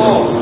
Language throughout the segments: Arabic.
law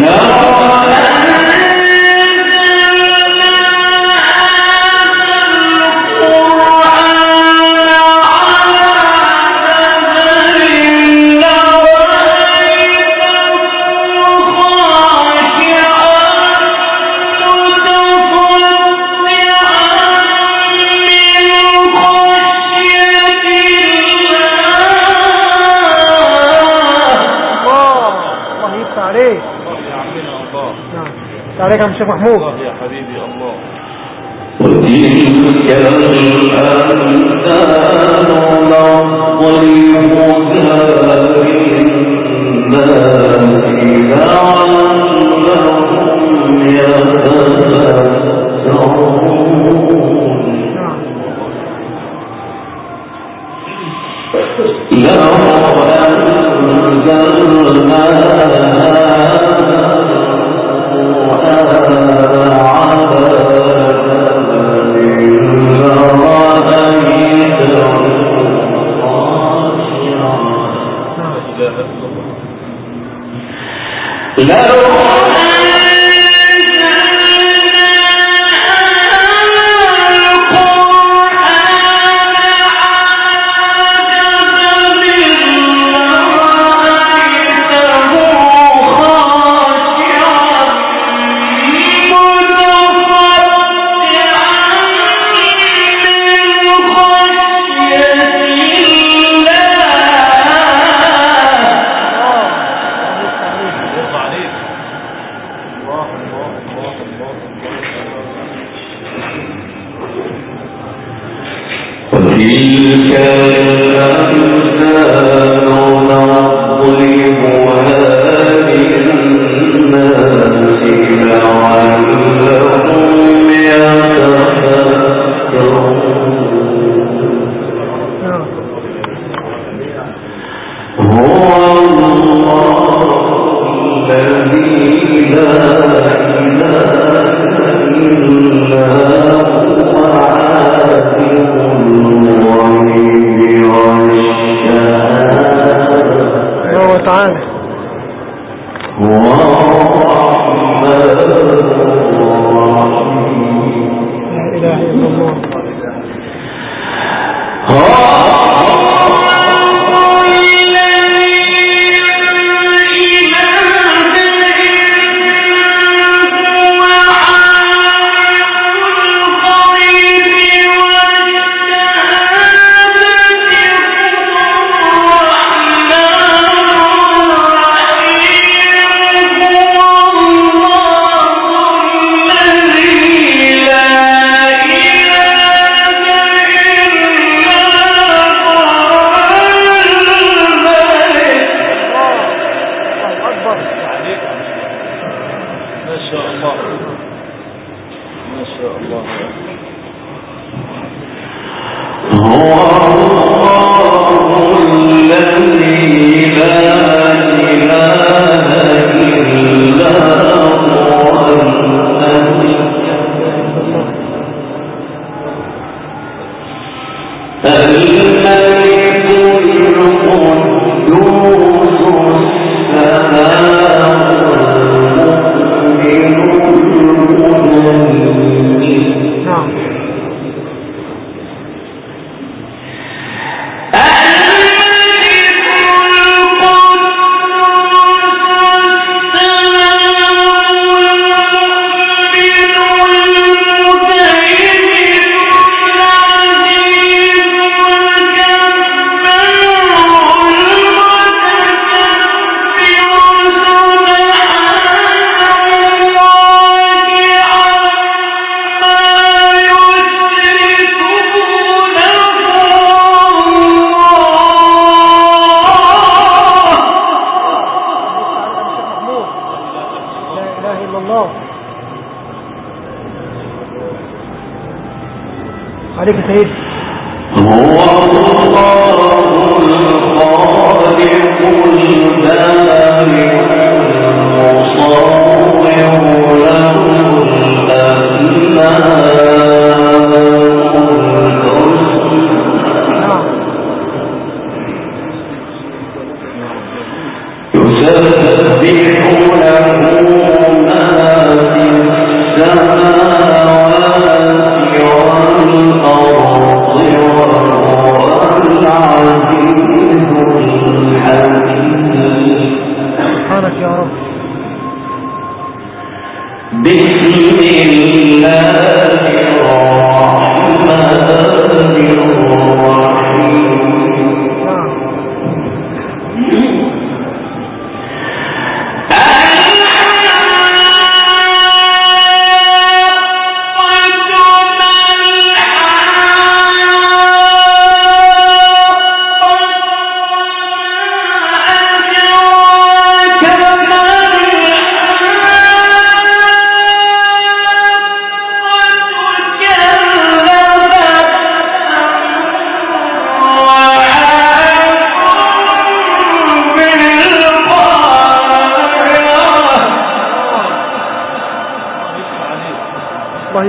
نعم sheekh maxmuud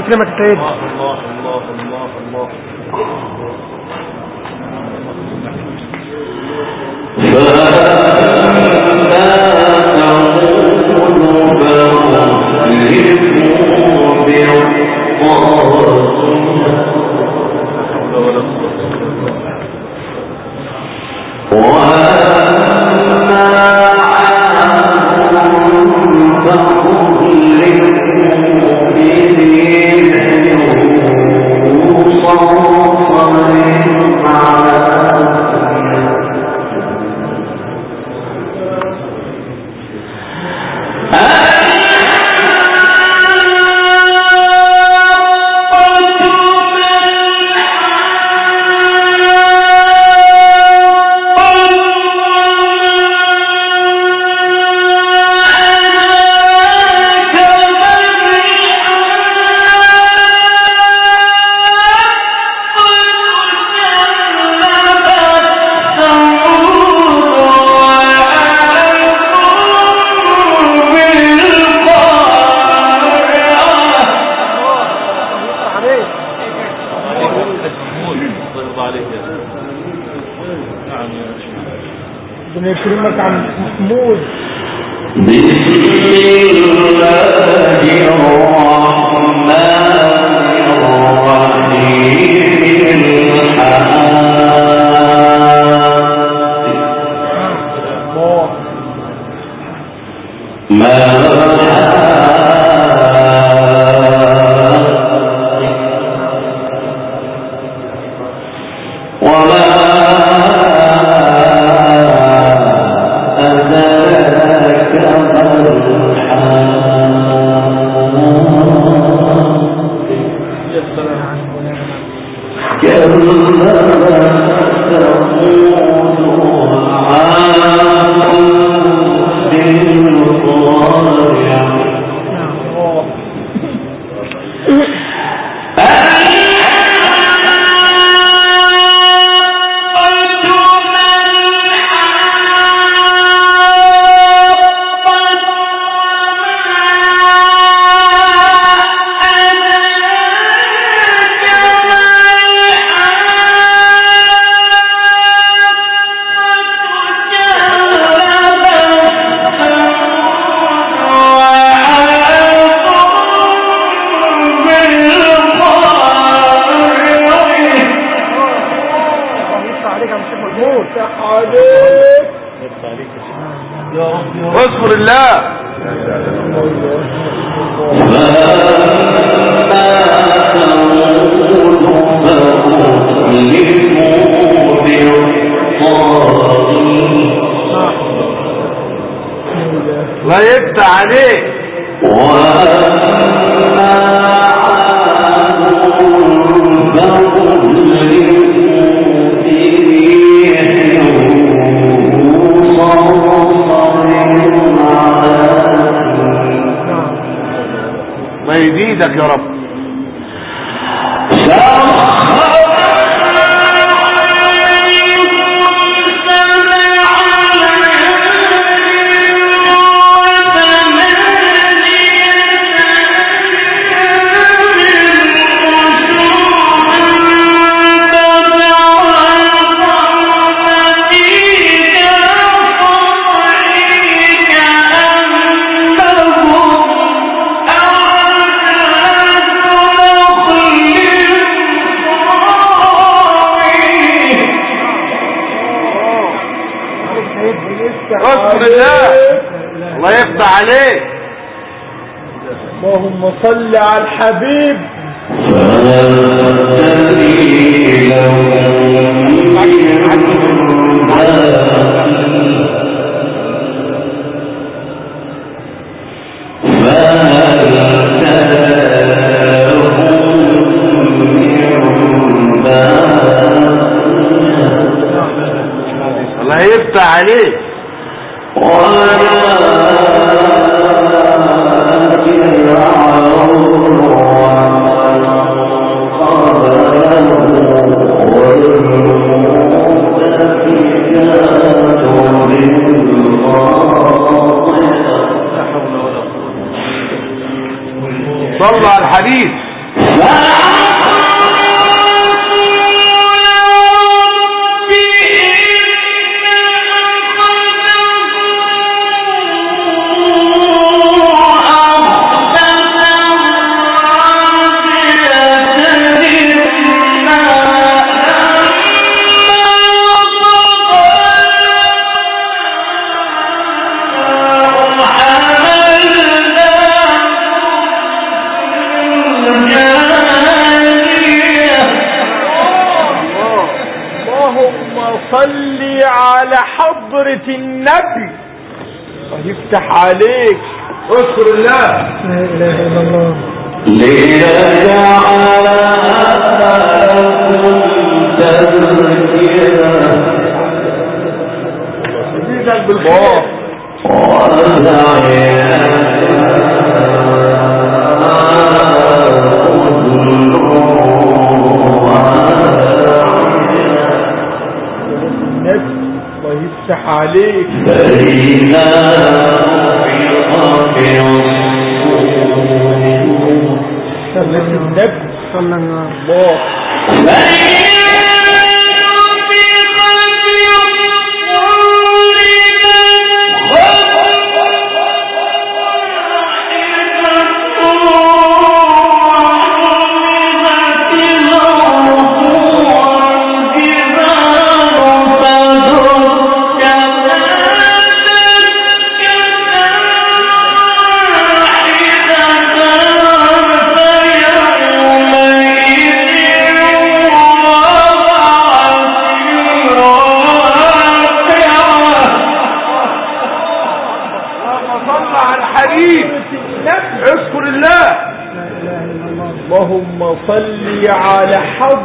Suprema Secretaria de صل على الحبيب. الله طلع الحديث. ويفتح عليك. اذكر الله. لا إله إلا الله. يزيدك بالخير النبي ويفتح عليك صلى النبي صلى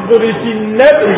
حضرة النبي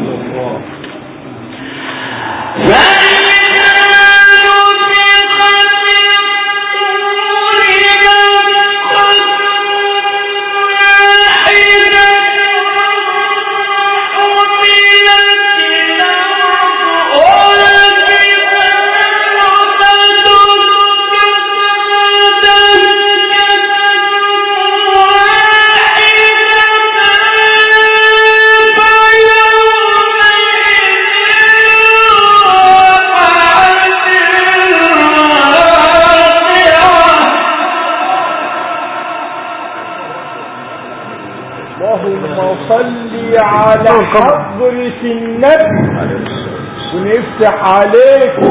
سے علیکم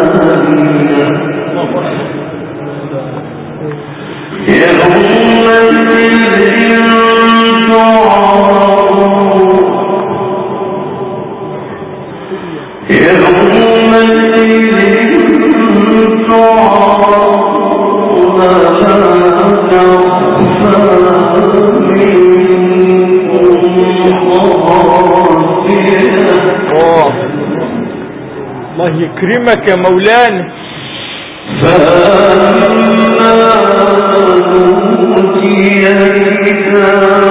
الله يكرمك يا مولانا. فيقول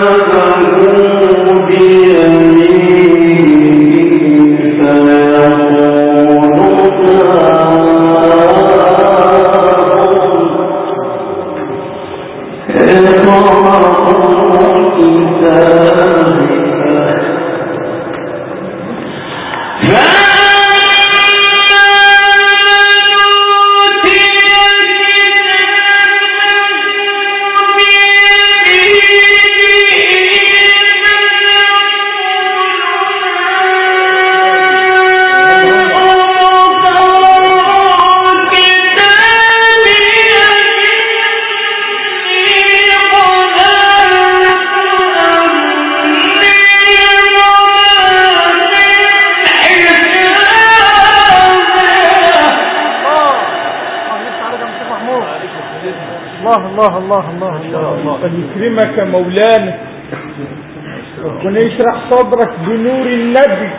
الله الله الله الله. الله الله. أن يكرمك مولانا. ربنا يشرح صدرك بنور النبي.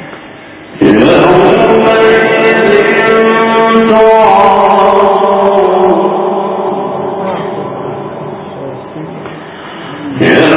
يا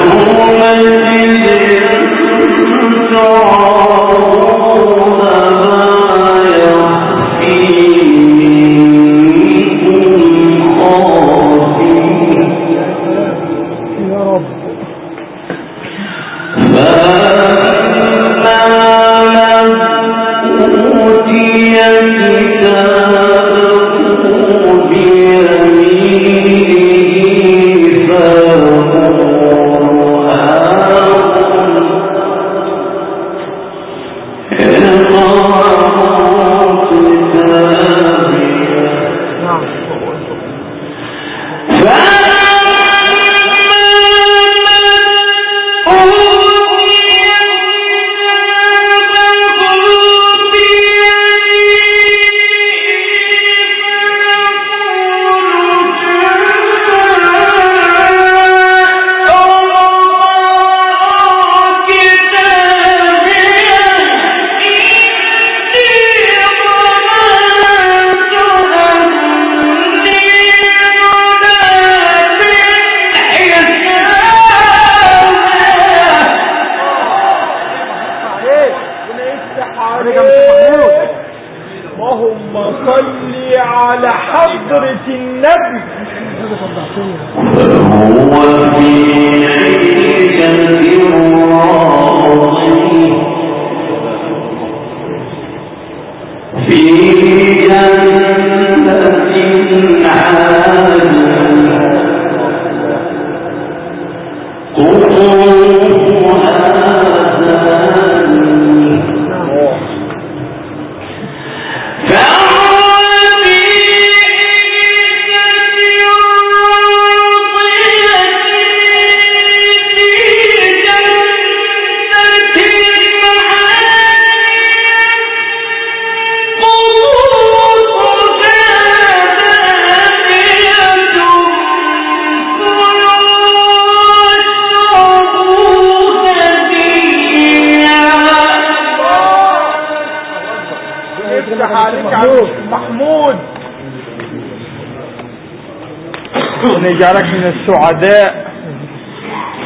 ونجعلك من السعداء.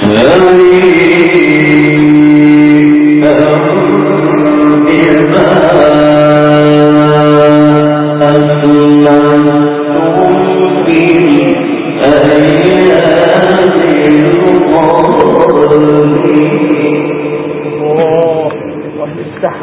الله الله يفتح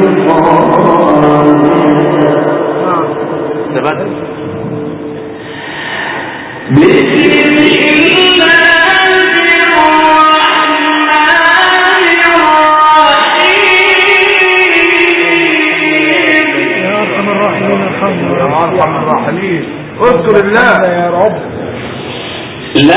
أرحم الراحمين. اذكر الله. يا رب. صل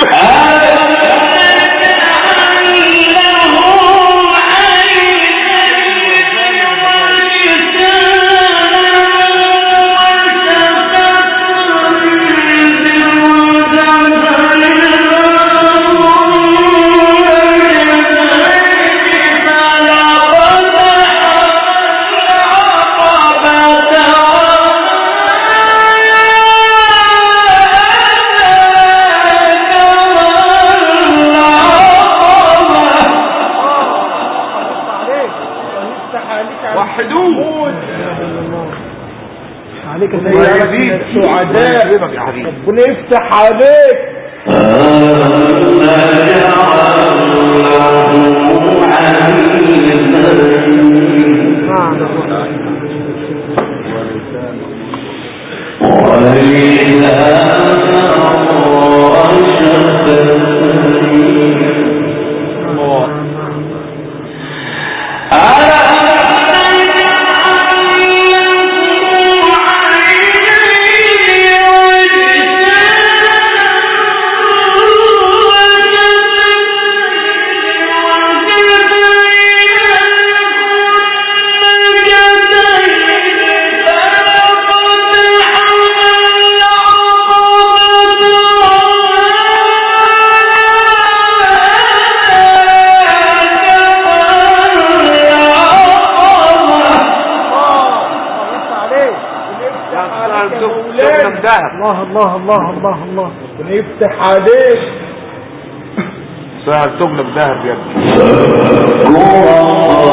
ہے عليك الله الله الله الله الله. ربنا يفتح عليك. سهل تغلب ذهب يا ابني. الله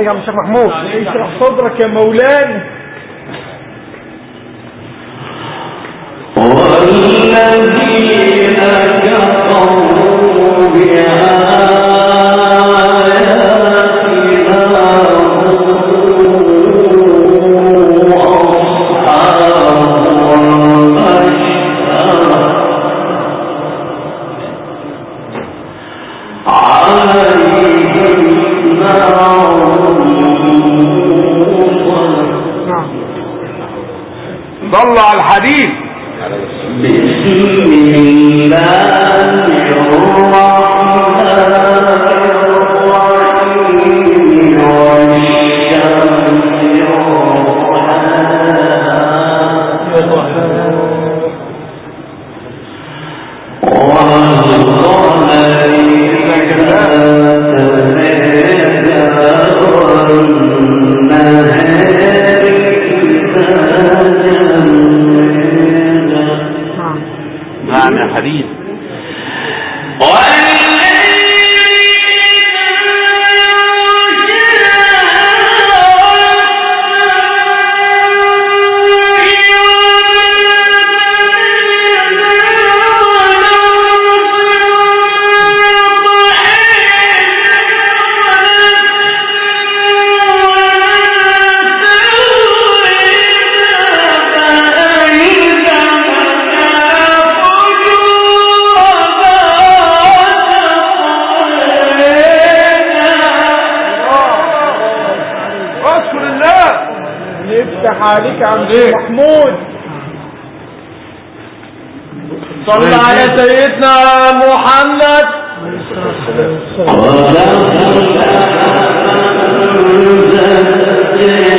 عليك يا عم الشيخ محمود. اشرح صدرك يا مولانا معنى حديث عليك يا عم محمود. صل على سيدنا محمد. نعم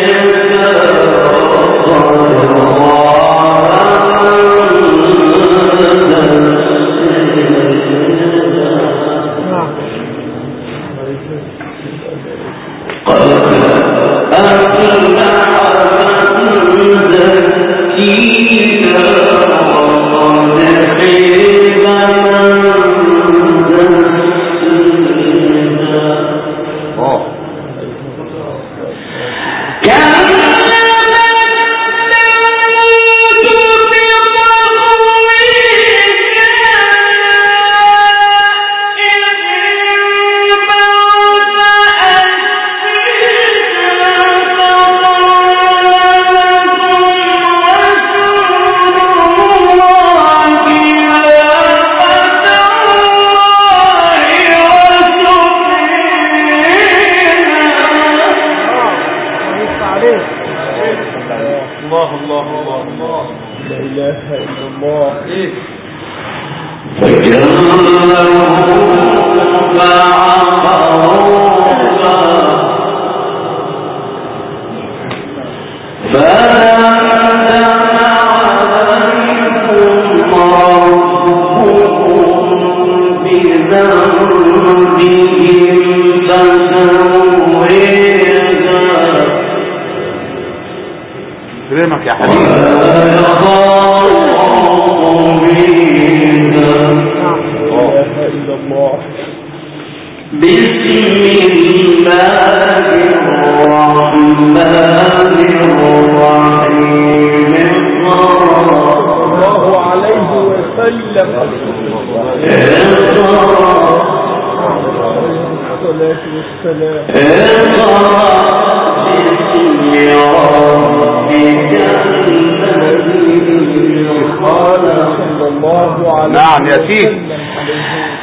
نعم يا سيدي.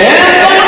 إيه، طيب.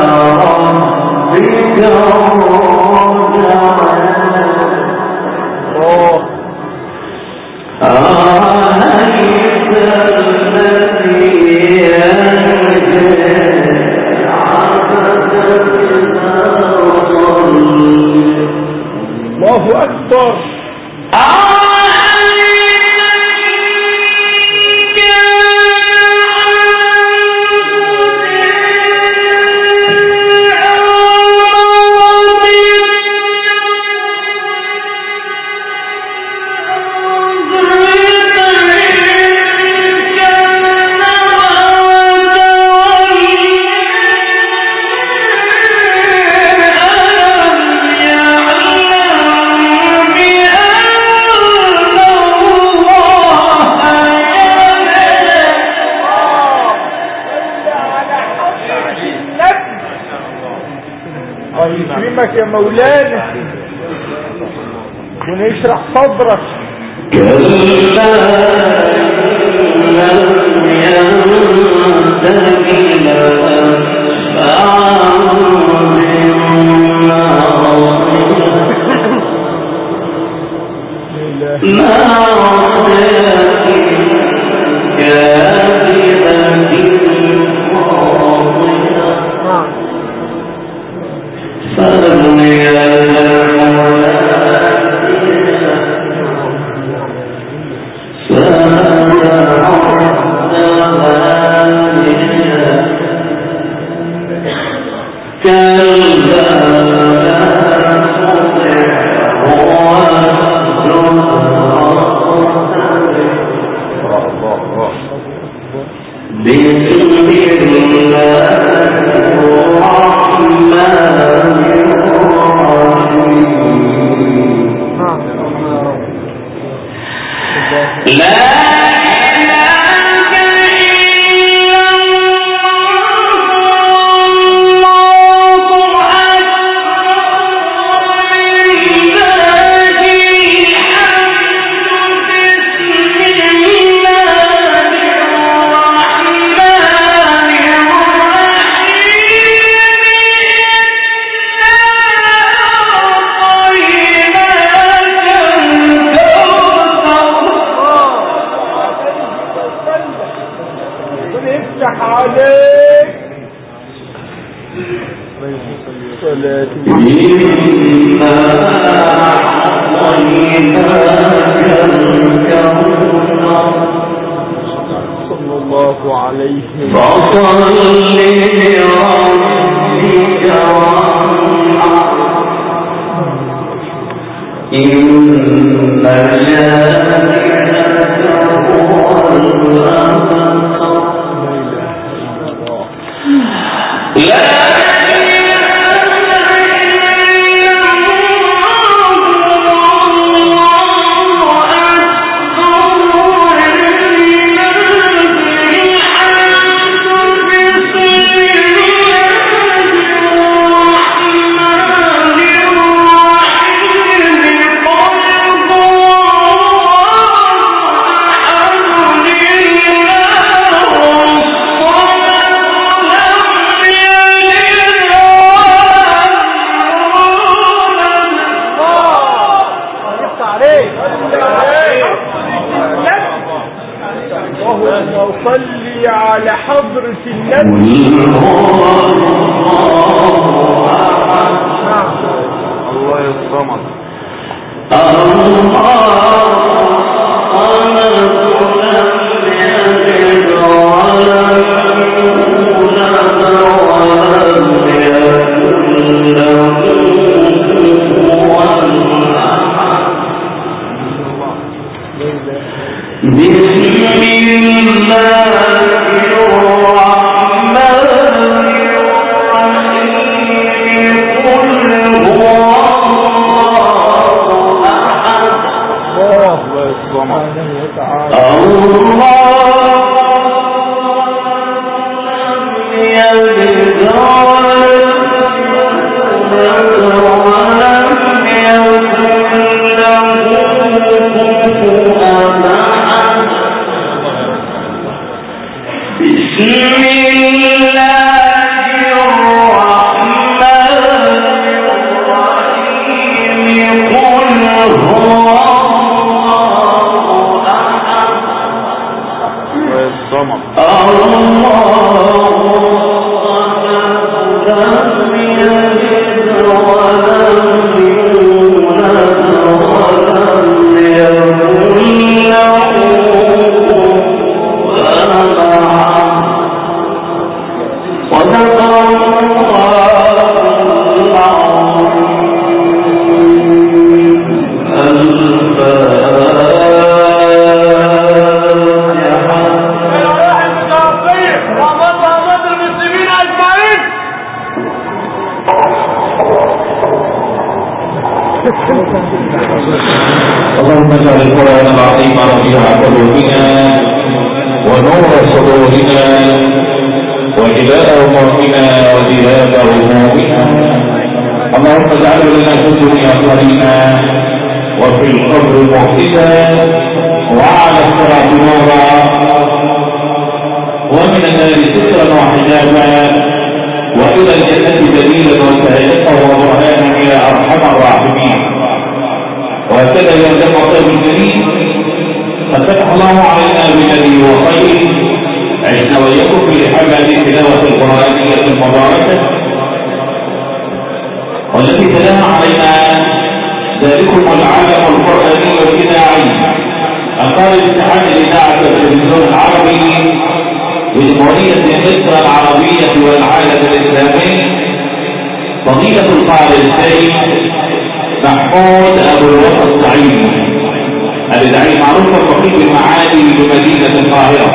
know ما يقول افتح عليك صلاة مما صلى الله عليه وسلم. فصل لربك وارحم إن جاءك لا السلام قلوبنا ونور صدورنا وجلاء همومنا وذهاب همومنا اللهم اجعله لنا في الدنيا قرينا وفي القبر موحدا وعلى الصراط نورا. ومن النار سترا وحجابا. وإلى الجنة دليلا وسائقا وبرهانا يا أرحم الراحمين. وهكذا يلزم طيب الجميل فتح الله علينا بنبي وخير عشنا وإياكم في حمل تلاوة القرآنية المباركة. والتي تلاها علينا ذلكم العالم القرآني الاذاعي اقام اتحاد الاذاعه والتلفزيون العربي بجمهوريه مصر العربية والعالم الإسلامي. فضيلة القائد الشيخ محمود أبو الوفا السعيد الادعي معروف الفقيه المعالي بمدينة القاهرة.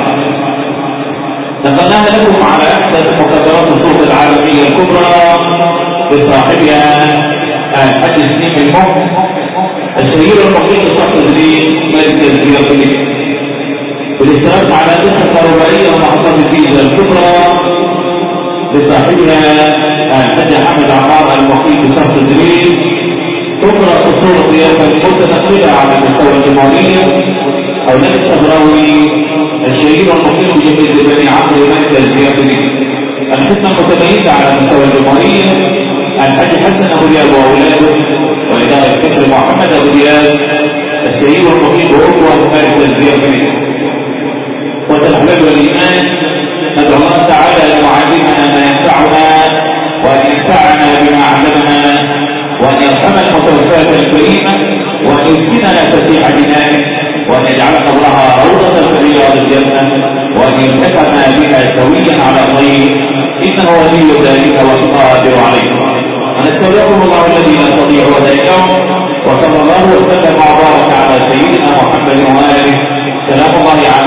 نقلناها لكم على احدث مقدرات الصوت العالمية الكبرى بصاحبها الحاج سليم المهم الشهير الفقيه صاحب الدين ملك الزيارة بالاشتراك على قصه كهربائيه ومحطه الجيزه الكبرى بصاحبها الحاج حمد عمار الفقيه صاحب الدين تقرأ أصول قياسا متنقلة على مستوى الجمهورية حولان الصبراوي الشهير والمقيم بجميع بني عمرو مركز الجيابري الفتنة متميزة على مستوى الجمهورية الحاج حسن أبو دياب وأولاده. وإدارة الفكر محمد أبو دياب الشهير والمقيم بأقوى مركز الجيابري والأحباب والإيمان ندعو الله تعالى أن وأن يرحم المتوفاة الكريمة وأن يسكننا تسيح دمائه وأن يجعل قبرها روضة في رياض الجنة وأن يلتقنا بها سويا على الطريق إنه ولي ذلك والقادر عليه. ونستودعكم الله الذي لا تضيع ودائعه وصلى الله وسلم وبارك على سيدنا محمد وآله. سلام الله على